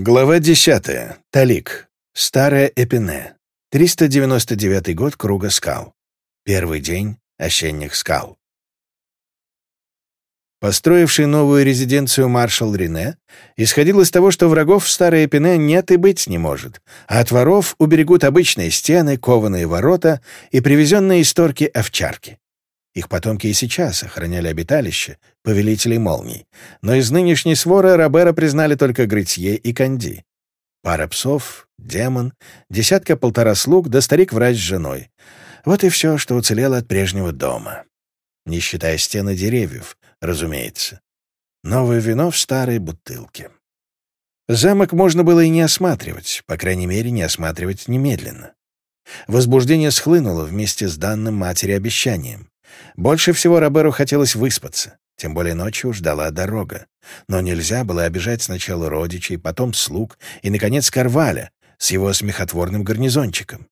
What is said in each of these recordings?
Глава 10. Талик. Старая Эпине. 399 год Круга скал. Первый день осенних скал. Построивший новую резиденцию маршал Рене исходил из того, что врагов в Старой Эпине нет и быть не может, а от воров уберегут обычные стены, кованые ворота и привезенные из торки овчарки. Их потомки и сейчас охраняли обиталище повелителей молний, но из нынешней своры Робера признали только Грытье и Канди. Пара псов, демон, десятка-полтора слуг да старик-врач с женой. Вот и все, что уцелело от прежнего дома. Не считая стены деревьев, разумеется. Новое вино в старой бутылке. Замок можно было и не осматривать, по крайней мере, не осматривать немедленно. Возбуждение схлынуло вместе с данным матери обещанием. Больше всего Роберу хотелось выспаться, тем более ночью ждала дорога. Но нельзя было обижать сначала родичей, потом слуг и, наконец, Карваля с его смехотворным гарнизончиком.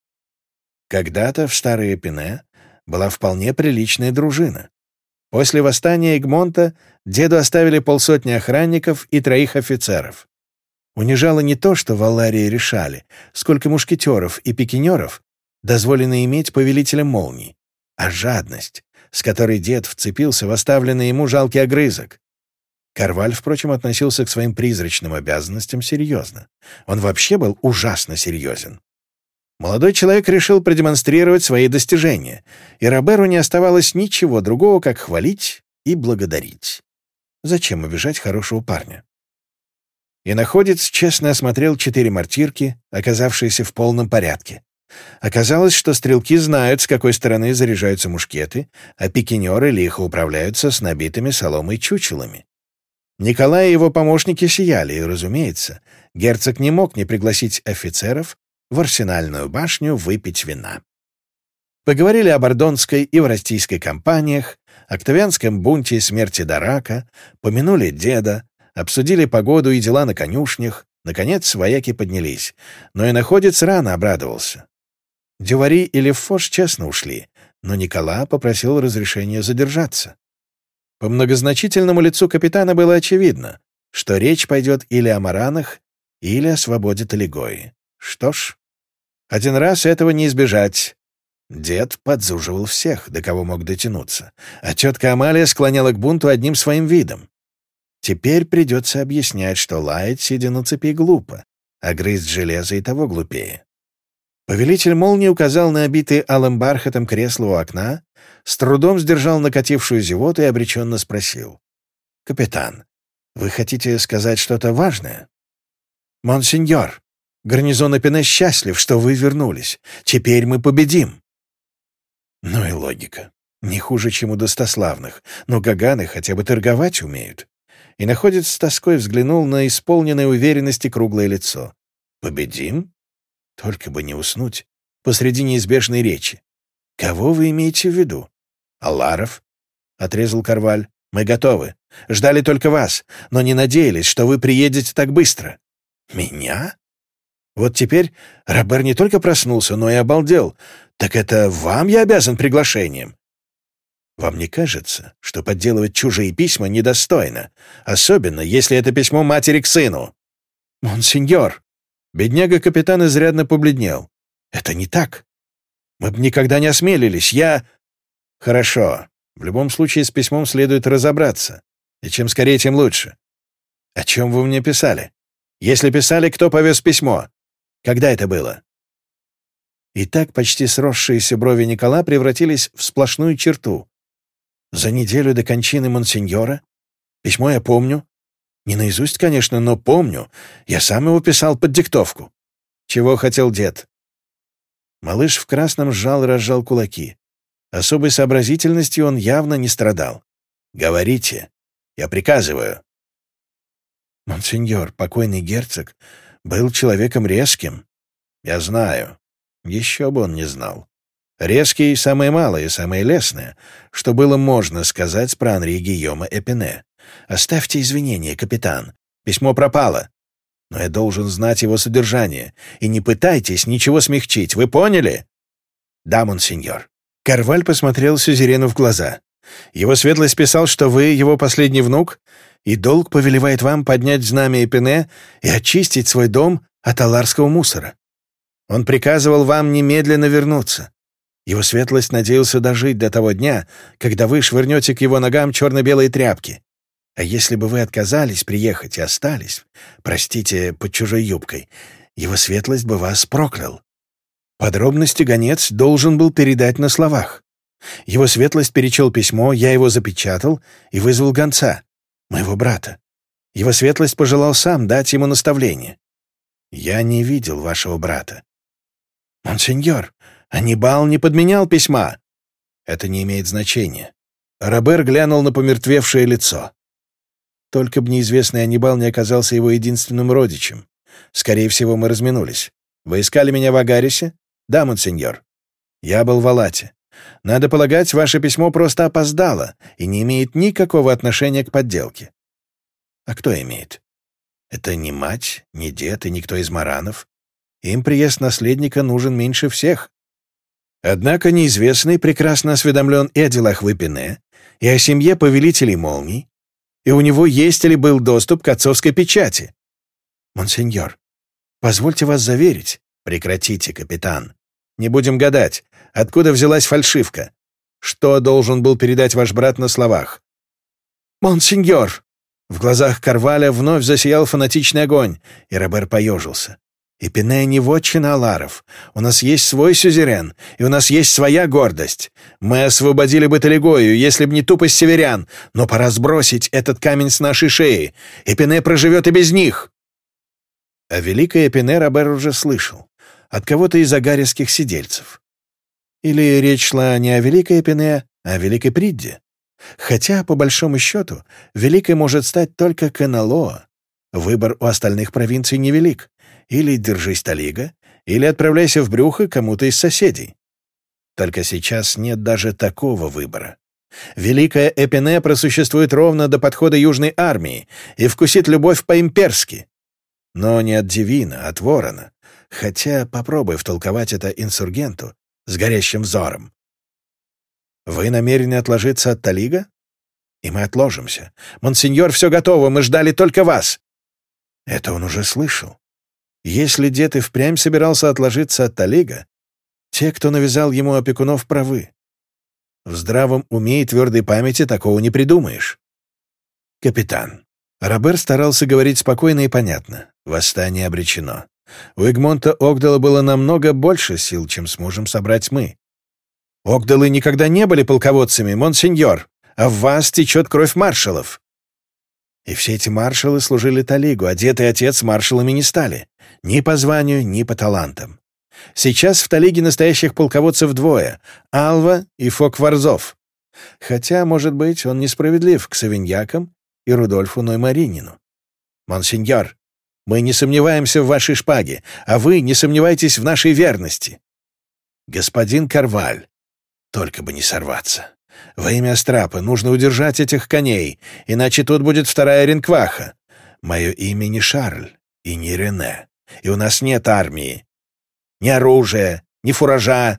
Когда-то в Старые Пине была вполне приличная дружина. После восстания Эгмонта деду оставили полсотни охранников и троих офицеров. Унижало не то, что в Аларии решали, сколько мушкетеров и пикинеров дозволено иметь повелителя молний, а жадность, с которой дед вцепился в оставленный ему жалкий огрызок. Карваль, впрочем, относился к своим призрачным обязанностям серьезно. Он вообще был ужасно серьезен. Молодой человек решил продемонстрировать свои достижения, и Роберу не оставалось ничего другого, как хвалить и благодарить. Зачем обижать хорошего парня? И находец честно осмотрел четыре мартирки, оказавшиеся в полном порядке, Оказалось, что стрелки знают, с какой стороны заряжаются мушкеты, а пикинеры лихо управляются с набитыми соломой чучелами. Николай и его помощники сияли, и, разумеется, герцог не мог не пригласить офицеров в арсенальную башню выпить вина. Поговорили о Бордонской и Врастийской кампаниях, октавианском бунте и смерти Дарака, помянули деда, обсудили погоду и дела на конюшнях, Наконец, вояки поднялись. Но и находец рано обрадовался. Дювари и Левфош честно ушли, но Никола попросил разрешения задержаться. По многозначительному лицу капитана было очевидно, что речь пойдет или о маранах, или о свободе Талигои. Что ж, один раз этого не избежать. Дед подзуживал всех, до кого мог дотянуться, а тетка Амалия склоняла к бунту одним своим видом. Теперь придется объяснять, что лаять, сидя на цепи, глупо, а грызть железо и того глупее. Повелитель молнии указал на обитые алым бархатом кресло у окна, с трудом сдержал накатившую зевоту и обреченно спросил. «Капитан, вы хотите сказать что-то важное?» «Монсеньор, гарнизон Эпене счастлив, что вы вернулись. Теперь мы победим!» Ну и логика. Не хуже, чем у достославных, но гаганы хотя бы торговать умеют. И находец с тоской взглянул на исполненное уверенности круглое лицо. «Победим? Только бы не уснуть посреди неизбежной речи. «Кого вы имеете в виду?» «Аларов?» — отрезал Карваль. «Мы готовы. Ждали только вас, но не надеялись, что вы приедете так быстро». «Меня?» Вот теперь Робер не только проснулся, но и обалдел. «Так это вам я обязан приглашением?» «Вам не кажется, что подделывать чужие письма недостойно, особенно если это письмо матери к сыну?» «Монсеньор!» Бедняга-капитан изрядно побледнел. «Это не так. Мы бы никогда не осмелились. Я...» «Хорошо. В любом случае с письмом следует разобраться. И чем скорее, тем лучше. О чем вы мне писали? Если писали, кто повез письмо? Когда это было?» И так почти сросшиеся брови Никола превратились в сплошную черту. За неделю до кончины монсеньора? Письмо я помню. Не наизусть, конечно, но помню. Я сам его писал под диктовку. Чего хотел дед? Малыш в красном сжал и разжал кулаки. Особой сообразительностью он явно не страдал. «Говорите. Я приказываю». Монсеньор, покойный герцог, был человеком резким. Я знаю. Еще бы он не знал. Резкие — самое малое, самое лесное, что было можно сказать про Анри Гийома Эпине. Оставьте извинения, капитан. Письмо пропало. Но я должен знать его содержание. И не пытайтесь ничего смягчить, вы поняли? Да, монсеньор. Карваль посмотрел Сюзерену в глаза. Его светлость писал, что вы его последний внук, и долг повелевает вам поднять знамя Эпене и очистить свой дом от аларского мусора. Он приказывал вам немедленно вернуться. Его светлость надеялся дожить до того дня, когда вы швырнете к его ногам черно-белые тряпки. А если бы вы отказались приехать и остались, простите, под чужой юбкой, его светлость бы вас проклял. Подробности гонец должен был передать на словах. Его светлость перечел письмо, я его запечатал и вызвал гонца, моего брата. Его светлость пожелал сам дать ему наставление. Я не видел вашего брата. Монсеньор, Анибал не подменял письма. Это не имеет значения. Робер глянул на помертвевшее лицо. Только бы неизвестный Анибал не оказался его единственным родичем. Скорее всего, мы разминулись. Вы искали меня в Агарисе? Да, монсеньор. Я был в Алате. Надо полагать, ваше письмо просто опоздало и не имеет никакого отношения к подделке. А кто имеет? Это не мать, не дед и никто из маранов. Им приезд наследника нужен меньше всех. Однако неизвестный прекрасно осведомлен и о делах Выпине, и о семье повелителей молний, и у него есть или был доступ к отцовской печати. Монсеньор, позвольте вас заверить. Прекратите, капитан. Не будем гадать, откуда взялась фальшивка. Что должен был передать ваш брат на словах? Монсеньор! В глазах Карваля вновь засиял фанатичный огонь, и Робер поежился. Эпинея не вотчина Аларов. У нас есть свой сюзерен, и у нас есть своя гордость. Мы освободили бы Талигою, если б не тупость северян, но пора сбросить этот камень с нашей шеи. Эпине проживет и без них». А великое Эпине Робер уже слышал. От кого-то из агариских сидельцев. Или речь шла не о великой Эпине, а о великой Придде. Хотя, по большому счету, великой может стать только Каналоа. Выбор у остальных провинций невелик или держись талига, или отправляйся в брюхо кому-то из соседей. Только сейчас нет даже такого выбора. Великая Эпине просуществует ровно до подхода Южной армии и вкусит любовь по-имперски. Но не от Дивина, от Ворона. Хотя попробуй втолковать это инсургенту с горящим взором. «Вы намерены отложиться от Талига?» «И мы отложимся. Монсеньор, все готово, мы ждали только вас!» Это он уже слышал. Если дед и впрямь собирался отложиться от Талига, те, кто навязал ему опекунов, правы. В здравом уме и твердой памяти такого не придумаешь. Капитан. Робер старался говорить спокойно и понятно. Восстание обречено. У Эгмонта Огдала было намного больше сил, чем сможем собрать мы. Огдалы никогда не были полководцами, монсеньор, а в вас течет кровь маршалов. И все эти маршалы служили Талигу, а дед и отец маршалами не стали. Ни по званию, ни по талантам. Сейчас в Талиге настоящих полководцев двое — Алва и Фок Варзов. Хотя, может быть, он несправедлив к Савиньякам и Рудольфу Ноймаринину. «Монсеньор, мы не сомневаемся в вашей шпаге, а вы не сомневайтесь в нашей верности». «Господин Карваль, только бы не сорваться». «Во имя Страпы, нужно удержать этих коней, иначе тут будет вторая ринкваха. Мое имя не Шарль и не Рене, и у нас нет армии, ни оружия, ни фуража,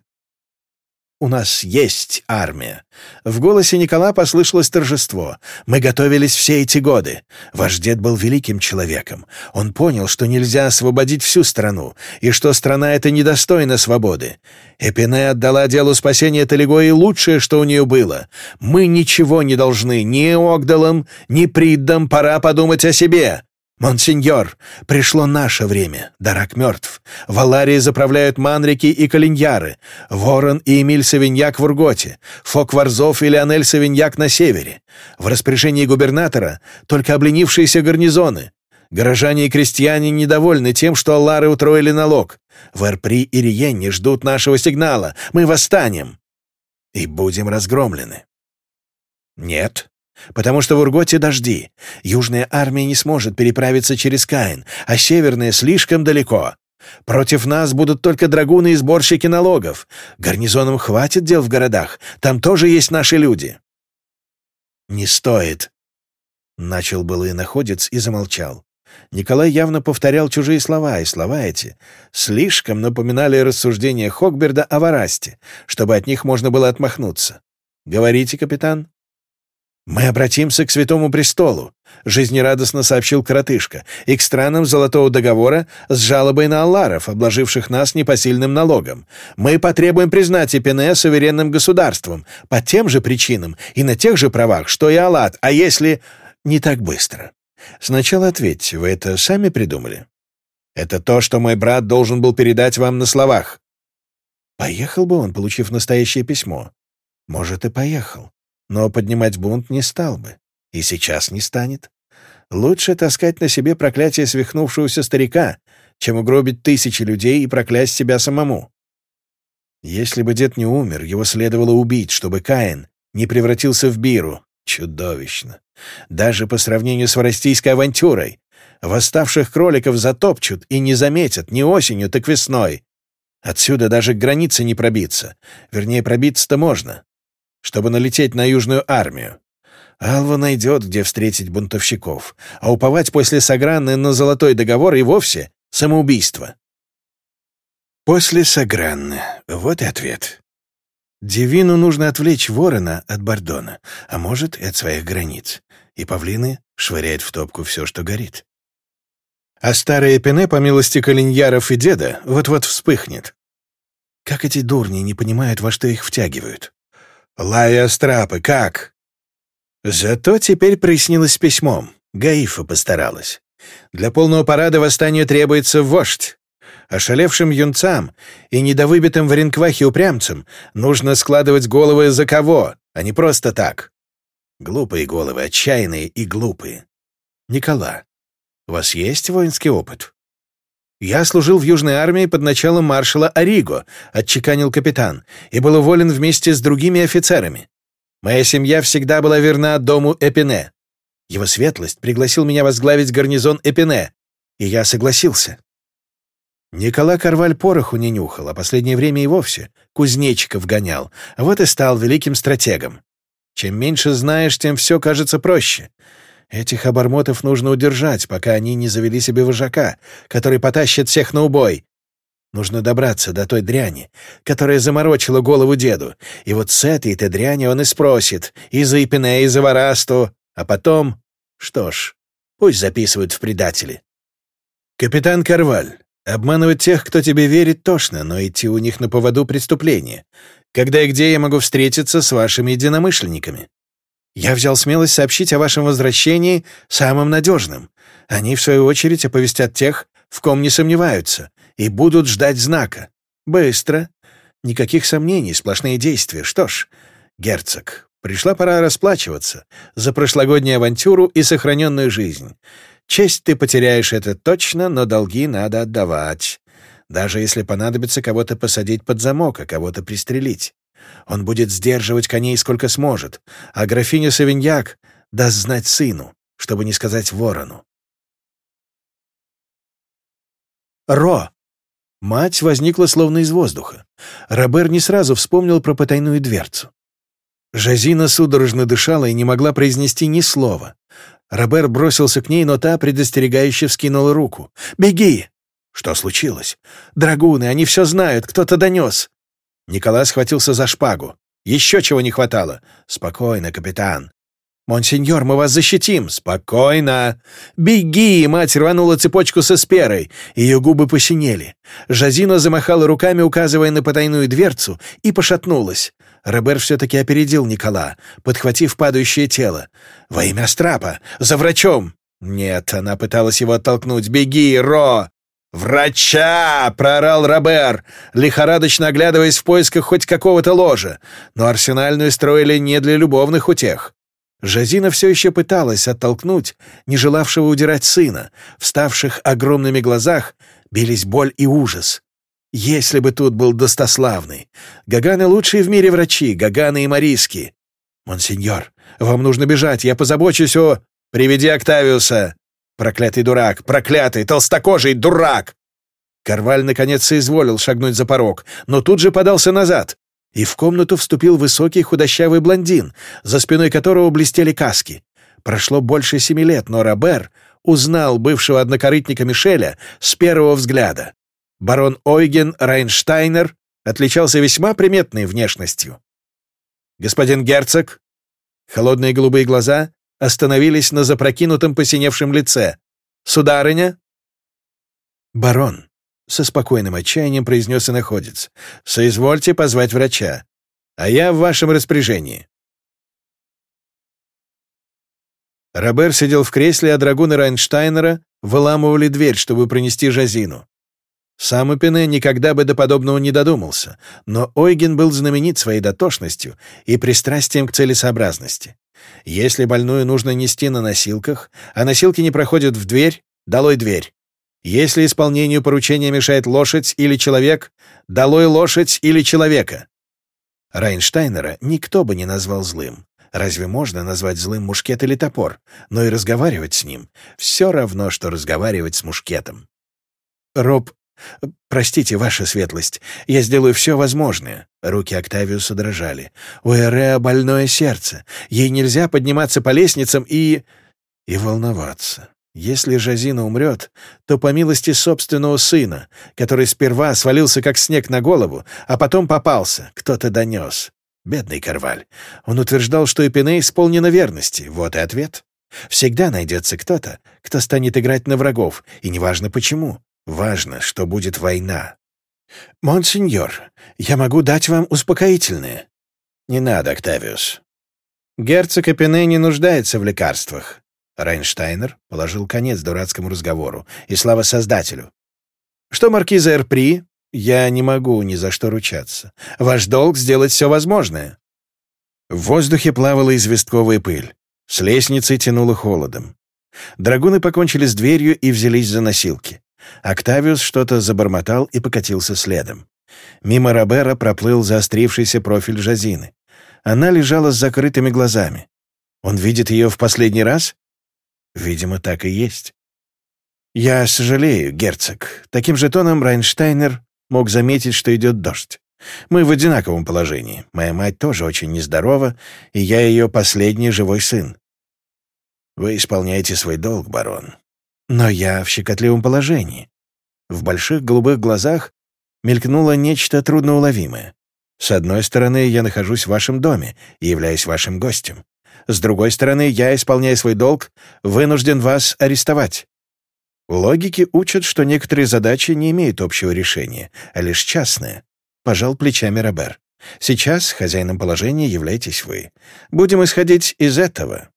у нас есть армия». В голосе Никола послышалось торжество. «Мы готовились все эти годы. Ваш дед был великим человеком. Он понял, что нельзя освободить всю страну, и что страна эта недостойна свободы. Эпине отдала делу спасения Талигои лучшее, что у нее было. Мы ничего не должны ни Огдалам, ни Приддам. Пора подумать о себе. «Монсеньор, пришло наше время. Дарак мертв. Валарии заправляют манрики и калиньяры, Ворон и Эмиль Савиньяк в Урготе, Фок Варзов и Леонель Савиньяк на севере. В распоряжении губернатора только обленившиеся гарнизоны. Горожане и крестьяне недовольны тем, что Аллары утроили налог. В Эрпри и Риенне ждут нашего сигнала. Мы восстанем и будем разгромлены». «Нет», Потому что в Урготе дожди. Южная армия не сможет переправиться через Каин, а северная слишком далеко. Против нас будут только драгуны и сборщики налогов. Гарнизонам хватит дел в городах, там тоже есть наши люди». «Не стоит», — начал был и находец и замолчал. Николай явно повторял чужие слова, и слова эти слишком напоминали рассуждения Хокберда о Варасте, чтобы от них можно было отмахнуться. «Говорите, капитан», «Мы обратимся к Святому Престолу», — жизнерадостно сообщил коротышка, «и к странам Золотого Договора с жалобой на Алларов, обложивших нас непосильным налогом. Мы потребуем признать Эпене суверенным государством по тем же причинам и на тех же правах, что и Аллат, а если...» «Не так быстро. Сначала ответьте, вы это сами придумали?» «Это то, что мой брат должен был передать вам на словах». Поехал бы он, получив настоящее письмо. Может, и поехал но поднимать бунт не стал бы. И сейчас не станет. Лучше таскать на себе проклятие свихнувшегося старика, чем угробить тысячи людей и проклясть себя самому. Если бы дед не умер, его следовало убить, чтобы Каин не превратился в Биру. Чудовищно. Даже по сравнению с воростийской авантюрой. Восставших кроликов затопчут и не заметят ни осенью, так весной. Отсюда даже к границе не пробиться. Вернее, пробиться-то можно, чтобы налететь на Южную армию. Алва найдет, где встретить бунтовщиков, а уповать после Сагранны на золотой договор и вовсе самоубийство. После Сагранны. Вот и ответ. Девину нужно отвлечь ворона от Бордона, а может и от своих границ. И павлины швыряет в топку все, что горит. А старая Пене, по милости Калиньяров и деда, вот-вот вспыхнет. Как эти дурни не понимают, во что их втягивают? Лая Астрапы, как? Зато теперь приснилось письмом. Гаифа постаралась. Для полного парада восстанию требуется вождь. Ошалевшим юнцам и недовыбитым в ринквахе упрямцам нужно складывать головы за кого, а не просто так. Глупые головы, отчаянные и глупые. Никола, у вас есть воинский опыт? «Я служил в Южной армии под началом маршала Ориго», — отчеканил капитан, «и был уволен вместе с другими офицерами. Моя семья всегда была верна дому Эпине. Его светлость пригласил меня возглавить гарнизон Эпине, и я согласился». Никола Карваль пороху не нюхал, а последнее время и вовсе кузнечиков гонял, а вот и стал великим стратегом. Чем меньше знаешь, тем все кажется проще. Этих обормотов нужно удержать, пока они не завели себе вожака, который потащит всех на убой. Нужно добраться до той дряни, которая заморочила голову деду, и вот с этой-то дряни он и спросит, и за Ипине, и за Ворасту, а потом... Что ж, пусть записывают в предатели. Капитан Карваль, обманывать тех, кто тебе верит, тошно, но идти у них на поводу преступления. Когда и где я могу встретиться с вашими единомышленниками? Я взял смелость сообщить о вашем возвращении самым надежным. Они, в свою очередь, оповестят тех, в ком не сомневаются, и будут ждать знака. Быстро. Никаких сомнений, сплошные действия. Что ж, герцог, пришла пора расплачиваться за прошлогоднюю авантюру и сохраненную жизнь. Честь ты потеряешь это точно, но долги надо отдавать. Даже если понадобится кого-то посадить под замок, а кого-то пристрелить. Он будет сдерживать коней сколько сможет, а графиня Савиньяк даст знать сыну, чтобы не сказать ворону. Ро. Мать возникла словно из воздуха. Робер не сразу вспомнил про потайную дверцу. Жазина судорожно дышала и не могла произнести ни слова. Робер бросился к ней, но та предостерегающе вскинула руку. «Беги!» «Что случилось?» «Драгуны, они все знают, кто-то донес!» Николай схватился за шпагу. «Еще чего не хватало!» «Спокойно, капитан!» «Монсеньор, мы вас защитим!» «Спокойно!» «Беги!» Мать рванула цепочку со сперой. Ее губы посинели. Жазина замахала руками, указывая на потайную дверцу, и пошатнулась. Робер все-таки опередил Никола, подхватив падающее тело. «Во имя Страпа! За врачом!» «Нет!» — она пыталась его оттолкнуть. «Беги, Ро!» «Врача!» — проорал Робер, лихорадочно оглядываясь в поисках хоть какого-то ложа. Но арсенальную строили не для любовных утех. Жазина все еще пыталась оттолкнуть, не желавшего удирать сына. Вставших огромными глазах бились боль и ужас. Если бы тут был достославный. Гаганы лучшие в мире врачи, Гаганы и Мариски. «Монсеньор, вам нужно бежать, я позабочусь о...» «Приведи Октавиуса!» Проклятый дурак! Проклятый! Толстокожий дурак! Карваль наконец соизволил шагнуть за порог, но тут же подался назад, и в комнату вступил высокий худощавый блондин, за спиной которого блестели каски. Прошло больше семи лет, но Робер узнал бывшего однокорытника Мишеля с первого взгляда. Барон Ойген Райнштайнер отличался весьма приметной внешностью. «Господин герцог?» Холодные голубые глаза остановились на запрокинутом посиневшем лице. «Сударыня?» «Барон», — со спокойным отчаянием произнес и находец, — «соизвольте позвать врача, а я в вашем распоряжении». Робер сидел в кресле, а драгуны Райнштайнера выламывали дверь, чтобы принести Жазину. Сам Упине никогда бы до подобного не додумался, но Ойген был знаменит своей дотошностью и пристрастием к целесообразности. Если больную нужно нести на носилках, а носилки не проходят в дверь, долой дверь. Если исполнению поручения мешает лошадь или человек, долой лошадь или человека. Райнштайнера никто бы не назвал злым. Разве можно назвать злым мушкет или топор? Но и разговаривать с ним — все равно, что разговаривать с мушкетом. Роб «Простите, ваша светлость, я сделаю все возможное». Руки Октавиуса дрожали. «У Эреа больное сердце. Ей нельзя подниматься по лестницам и...» «И волноваться. Если Жазина умрет, то по милости собственного сына, который сперва свалился как снег на голову, а потом попался, кто-то донес. Бедный Карваль. Он утверждал, что Эпине исполнена верности. Вот и ответ». Всегда найдется кто-то, кто станет играть на врагов, и неважно почему. Важно, что будет война. «Монсеньор, я могу дать вам успокоительное». «Не надо, Октавиус». «Герцог Эпене не нуждается в лекарствах». Райнштайнер положил конец дурацкому разговору, и слава Создателю. «Что маркиза Эрпри? Я не могу ни за что ручаться. Ваш долг — сделать все возможное». В воздухе плавала известковая пыль. С лестницы тянуло холодом. Драгуны покончили с дверью и взялись за носилки. Октавиус что-то забормотал и покатился следом. Мимо Робера проплыл заострившийся профиль Жазины. Она лежала с закрытыми глазами. Он видит ее в последний раз? Видимо, так и есть. Я сожалею, герцог. Таким же тоном Райнштайнер мог заметить, что идет дождь. Мы в одинаковом положении. Моя мать тоже очень нездорова, и я ее последний живой сын. Вы исполняете свой долг, барон. Но я в щекотливом положении. В больших голубых глазах мелькнуло нечто трудноуловимое. С одной стороны, я нахожусь в вашем доме и являюсь вашим гостем. С другой стороны, я, исполняя свой долг, вынужден вас арестовать. Логики учат, что некоторые задачи не имеют общего решения, а лишь частные. Пожал плечами Робер. Сейчас хозяином положения являетесь вы. Будем исходить из этого.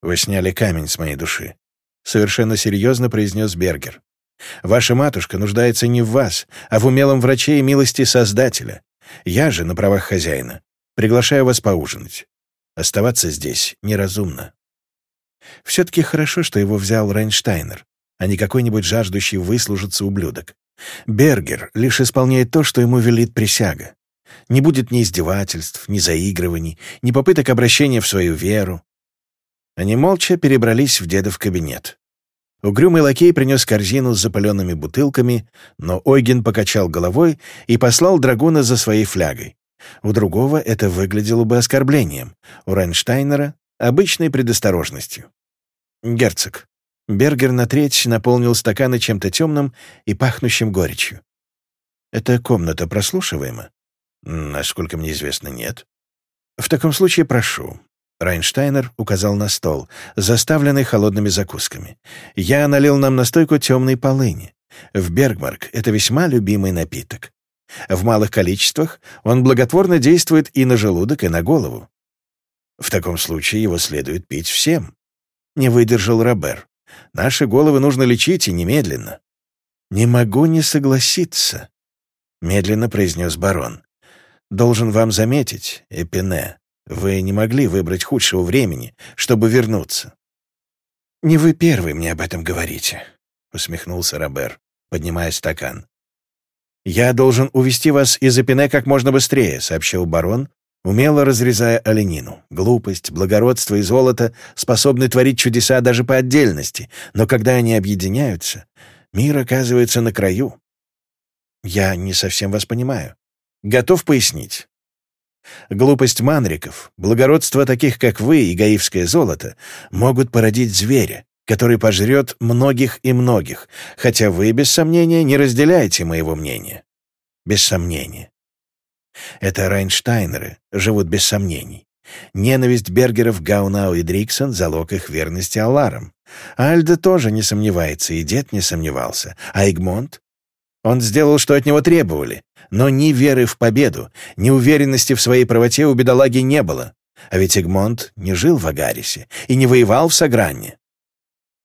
Вы сняли камень с моей души. — совершенно серьезно произнес Бергер. «Ваша матушка нуждается не в вас, а в умелом враче и милости Создателя. Я же, на правах хозяина, приглашаю вас поужинать. Оставаться здесь неразумно». Все-таки хорошо, что его взял Рейнштайнер, а не какой-нибудь жаждущий выслужиться ублюдок. Бергер лишь исполняет то, что ему велит присяга. Не будет ни издевательств, ни заигрываний, ни попыток обращения в свою веру. Они молча перебрались в дедов кабинет. Угрюмый лакей принес корзину с запыленными бутылками, но Ойген покачал головой и послал драгуна за своей флягой. У другого это выглядело бы оскорблением, у Райнштайнера — обычной предосторожностью. «Герцог». Бергер на треть наполнил стаканы чем-то темным и пахнущим горечью. «Эта комната прослушиваема?» «Насколько мне известно, нет». «В таком случае прошу. Райнштайнер указал на стол, заставленный холодными закусками. «Я налил нам настойку темной полыни. В Бергмарк это весьма любимый напиток. В малых количествах он благотворно действует и на желудок, и на голову. В таком случае его следует пить всем». Не выдержал Робер. «Наши головы нужно лечить, и немедленно». «Не могу не согласиться», — медленно произнес барон. «Должен вам заметить, Эпине, вы не могли выбрать худшего времени, чтобы вернуться». «Не вы первый мне об этом говорите», — усмехнулся Робер, поднимая стакан. «Я должен увести вас из Эпине как можно быстрее», — сообщил барон, умело разрезая оленину. Глупость, благородство и золото способны творить чудеса даже по отдельности, но когда они объединяются, мир оказывается на краю. «Я не совсем вас понимаю. Готов пояснить?» Глупость манриков, благородство таких, как вы, и гаивское золото, могут породить зверя, который пожрет многих и многих, хотя вы, без сомнения, не разделяете моего мнения. Без сомнения. Это Райнштайнеры живут без сомнений. Ненависть Бергеров, Гаунау и Дриксон — залог их верности Аларам. Альда тоже не сомневается, и дед не сомневался. А Игмонт? Он сделал, что от него требовали. Но ни веры в победу, ни уверенности в своей правоте у бедолаги не было. А ведь Эгмонт не жил в Агарисе и не воевал в Сагранне.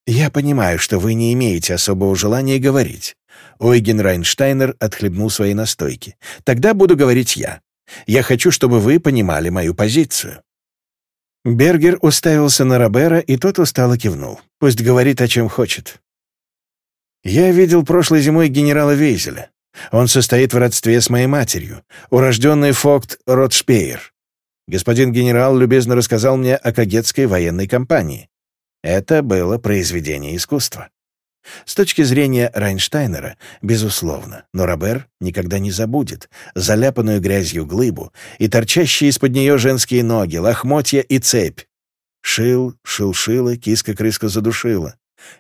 «Я понимаю, что вы не имеете особого желания говорить». Ойген Райнштайнер отхлебнул свои настойки. «Тогда буду говорить я. Я хочу, чтобы вы понимали мою позицию». Бергер уставился на Робера, и тот устало кивнул. «Пусть говорит, о чем хочет». «Я видел прошлой зимой генерала Вейзеля. Он состоит в родстве с моей матерью, урожденный Фокт Ротшпейер. Господин генерал любезно рассказал мне о Кагетской военной компании. Это было произведение искусства. С точки зрения Райнштайнера, безусловно, но Робер никогда не забудет заляпанную грязью глыбу и торчащие из-под нее женские ноги, лохмотья и цепь. Шил, шил-шила, киска-крыска задушила.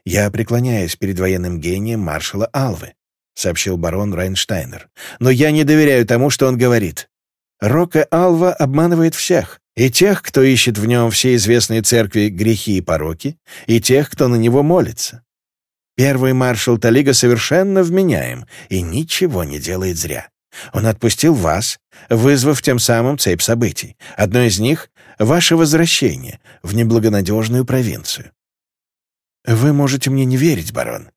Я преклоняюсь перед военным гением маршала Алвы сообщил барон Райнштайнер. «Но я не доверяю тому, что он говорит. Рока Алва обманывает всех, и тех, кто ищет в нем все известные церкви грехи и пороки, и тех, кто на него молится. Первый маршал Талига совершенно вменяем и ничего не делает зря. Он отпустил вас, вызвав тем самым цепь событий. Одно из них — ваше возвращение в неблагонадежную провинцию. Вы можете мне не верить, барон,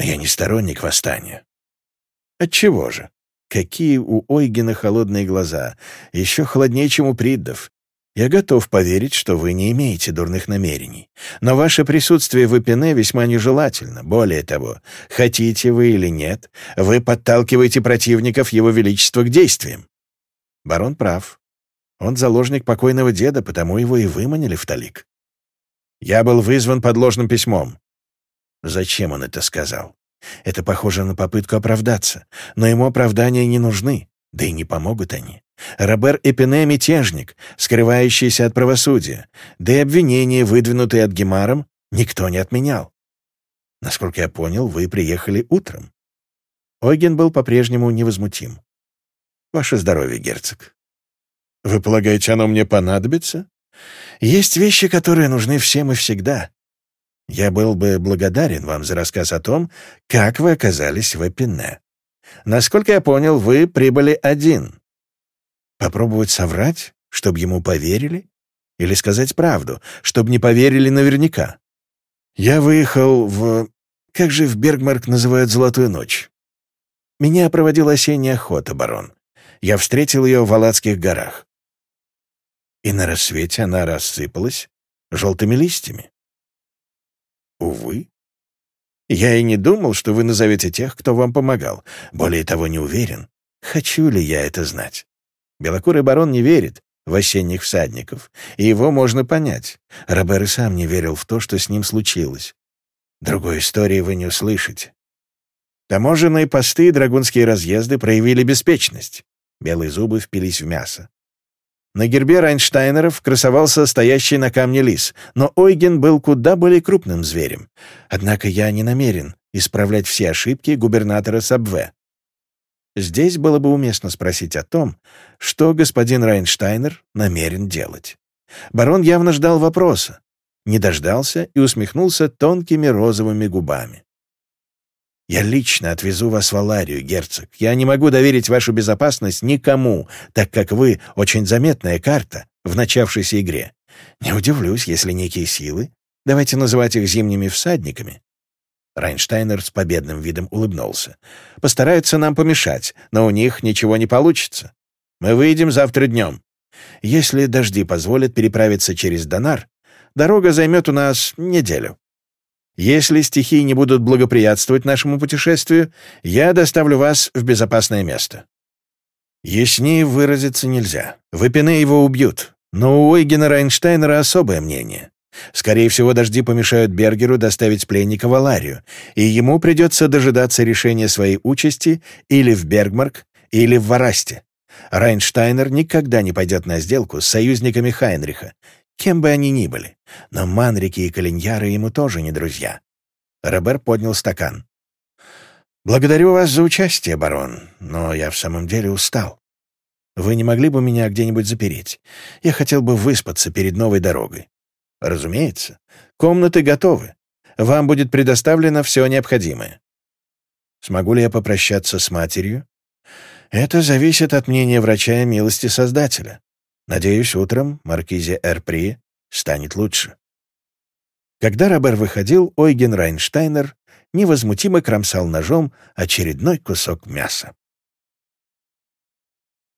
а я не сторонник восстания». «Отчего же? Какие у Ойгена холодные глаза, еще холоднее, чем у Приддов. Я готов поверить, что вы не имеете дурных намерений. Но ваше присутствие в Эпине весьма нежелательно. Более того, хотите вы или нет, вы подталкиваете противников Его Величества к действиям. Барон прав. Он заложник покойного деда, потому его и выманили в талик. Я был вызван под ложным письмом. Зачем он это сказал? Это похоже на попытку оправдаться, но ему оправдания не нужны, да и не помогут они. Робер Эпене — мятежник, скрывающийся от правосудия, да и обвинения, выдвинутые от Гемаром, никто не отменял. Насколько я понял, вы приехали утром. Ойген был по-прежнему невозмутим. «Ваше здоровье, герцог». «Вы полагаете, оно мне понадобится?» «Есть вещи, которые нужны всем и всегда. Я был бы благодарен вам за рассказ о том, как вы оказались в Эпине. Насколько я понял, вы прибыли один. Попробовать соврать, чтобы ему поверили? Или сказать правду, чтобы не поверили наверняка? Я выехал в... Как же в Бергмарк называют «Золотую ночь»? Меня проводила осенняя охота, барон. Я встретил ее в Алацких горах. И на рассвете она рассыпалась желтыми листьями. Увы. Я и не думал, что вы назовете тех, кто вам помогал. Более того, не уверен, хочу ли я это знать. Белокурый барон не верит в осенних всадников, и его можно понять. Робер и сам не верил в то, что с ним случилось. Другой истории вы не услышите. Таможенные посты и драгунские разъезды проявили беспечность. Белые зубы впились в мясо. На гербе Райнштайнеров красовался стоящий на камне лис, но Ойген был куда более крупным зверем. Однако я не намерен исправлять все ошибки губернатора Сабве. Здесь было бы уместно спросить о том, что господин Райнштайнер намерен делать. Барон явно ждал вопроса, не дождался и усмехнулся тонкими розовыми губами. «Я лично отвезу вас в Аларию, герцог. Я не могу доверить вашу безопасность никому, так как вы — очень заметная карта в начавшейся игре. Не удивлюсь, если некие силы, давайте называть их зимними всадниками». Райнштайнер с победным видом улыбнулся. «Постараются нам помешать, но у них ничего не получится. Мы выйдем завтра днем. Если дожди позволят переправиться через Донар, дорога займет у нас неделю. Если стихии не будут благоприятствовать нашему путешествию, я доставлю вас в безопасное место». Яснее выразиться нельзя. Выпины его убьют. Но у Ойгена Райнштайнера особое мнение. Скорее всего, дожди помешают Бергеру доставить пленника в Аларию, и ему придется дожидаться решения своей участи или в Бергмарк, или в Варасте. Райнштайнер никогда не пойдет на сделку с союзниками Хайнриха, кем бы они ни были. Но манрики и калиньяры ему тоже не друзья. Робер поднял стакан. «Благодарю вас за участие, барон, но я в самом деле устал. Вы не могли бы меня где-нибудь запереть? Я хотел бы выспаться перед новой дорогой». «Разумеется. Комнаты готовы. Вам будет предоставлено все необходимое». «Смогу ли я попрощаться с матерью?» «Это зависит от мнения врача и милости Создателя. Надеюсь, утром маркизе Эрпри станет лучше. Когда Робер выходил, Ойген Райнштайнер невозмутимо кромсал ножом очередной кусок мяса.